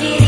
need